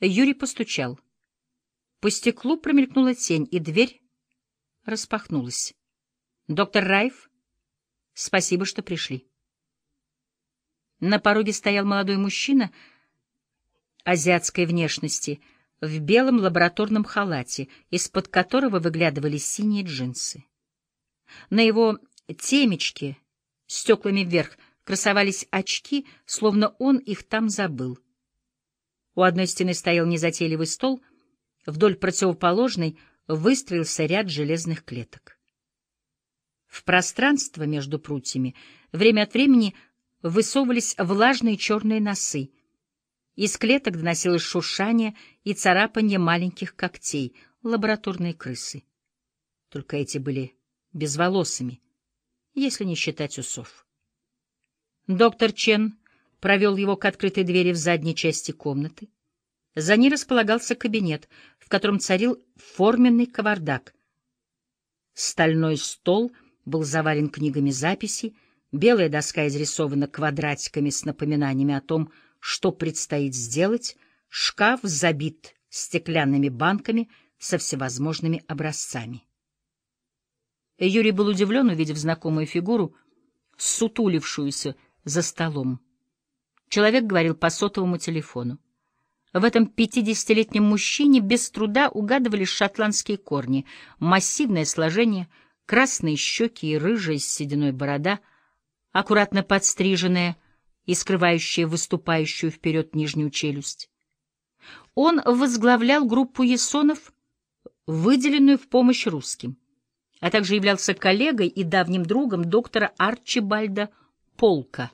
Юрий постучал. По стеклу промелькнула тень, и дверь распахнулась. «Доктор Райф, спасибо, что пришли». На пороге стоял молодой мужчина азиатской внешности в белом лабораторном халате, из-под которого выглядывали синие джинсы. На его темечке, стеклами вверх, красовались очки, словно он их там забыл. У одной стены стоял незатейливый стол, вдоль противоположной выстроился ряд железных клеток. В пространство между прутьями время от времени высовывались влажные черные носы. Из клеток доносилось шуршание и царапанье маленьких когтей, лабораторные крысы. Только эти были безволосыми, если не считать усов. Доктор Чен провел его к открытой двери в задней части комнаты. За ней располагался кабинет, в котором царил форменный кавардак. Стальной стол был завален книгами записей, белая доска изрисована квадратиками с напоминаниями о том, что предстоит сделать, шкаф забит стеклянными банками со всевозможными образцами. Юрий был удивлен, увидев знакомую фигуру, сутулившуюся за столом. Человек говорил по сотовому телефону. В этом пятидесятилетнем мужчине без труда угадывались шотландские корни, массивное сложение, красные щеки и рыжая с сединой борода, аккуратно подстриженная и скрывающая выступающую вперед нижнюю челюсть. Он возглавлял группу есонов, выделенную в помощь русским, а также являлся коллегой и давним другом доктора Арчибальда Полка,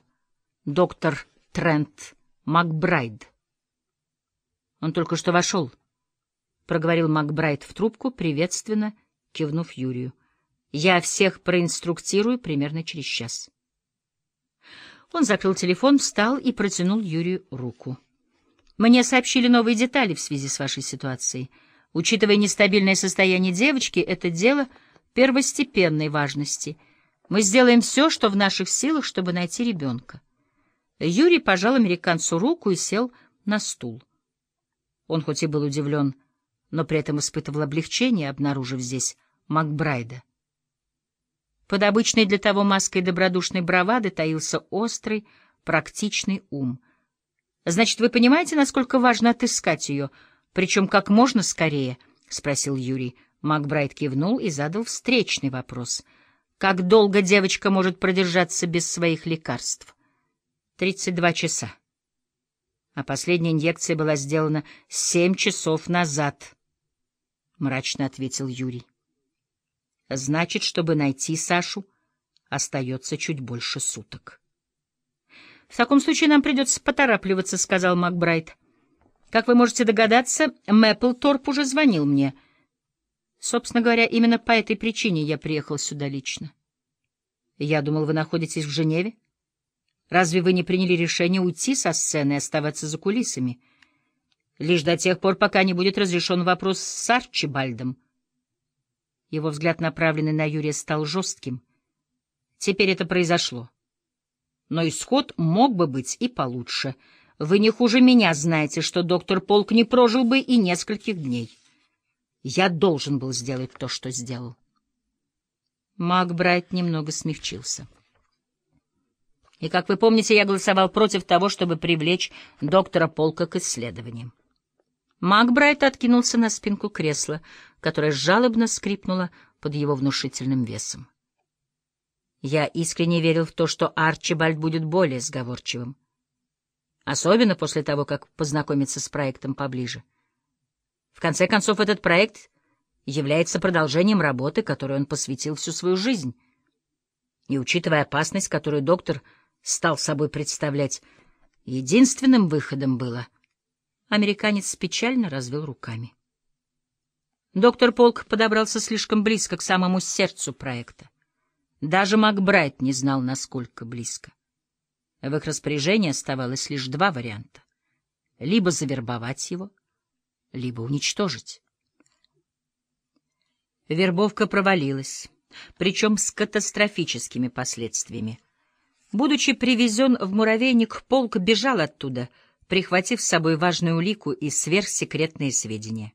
доктор Трент Макбрайд. Он только что вошел, — проговорил Макбрайд в трубку, приветственно кивнув Юрию. Я всех проинструктирую примерно через час. Он закрыл телефон, встал и протянул Юрию руку. Мне сообщили новые детали в связи с вашей ситуацией. Учитывая нестабильное состояние девочки, это дело первостепенной важности. Мы сделаем все, что в наших силах, чтобы найти ребенка. Юрий пожал американцу руку и сел на стул. Он хоть и был удивлен, но при этом испытывал облегчение, обнаружив здесь Макбрайда. Под обычной для того маской добродушной бравады таился острый, практичный ум. «Значит, вы понимаете, насколько важно отыскать ее, причем как можно скорее?» — спросил Юрий. Макбрайт кивнул и задал встречный вопрос. «Как долго девочка может продержаться без своих лекарств?» Тридцать два часа. А последняя инъекция была сделана семь часов назад, — мрачно ответил Юрий. Значит, чтобы найти Сашу, остается чуть больше суток. — В таком случае нам придется поторапливаться, — сказал Макбрайт. — Как вы можете догадаться, Мэпплторп уже звонил мне. Собственно говоря, именно по этой причине я приехал сюда лично. Я думал, вы находитесь в Женеве. Разве вы не приняли решение уйти со сцены и оставаться за кулисами? Лишь до тех пор, пока не будет разрешен вопрос с Арчибальдом. Его взгляд, направленный на Юрия, стал жестким. Теперь это произошло. Но исход мог бы быть и получше. Вы не хуже меня знаете, что доктор Полк не прожил бы и нескольких дней. Я должен был сделать то, что сделал. Макбрайт немного смягчился. И, как вы помните, я голосовал против того, чтобы привлечь доктора Полка к исследованиям. Макбрайт откинулся на спинку кресла, которое жалобно скрипнуло под его внушительным весом. Я искренне верил в то, что Арчибальд будет более сговорчивым. Особенно после того, как познакомиться с проектом поближе. В конце концов, этот проект является продолжением работы, которой он посвятил всю свою жизнь. И учитывая опасность, которую доктор стал собой представлять, единственным выходом было. Американец печально развел руками. Доктор Полк подобрался слишком близко к самому сердцу проекта. Даже Макбрайт не знал, насколько близко. В их распоряжении оставалось лишь два варианта. Либо завербовать его, либо уничтожить. Вербовка провалилась, причем с катастрофическими последствиями. Будучи привезен в муравейник, полк бежал оттуда, прихватив с собой важную улику и сверхсекретные сведения.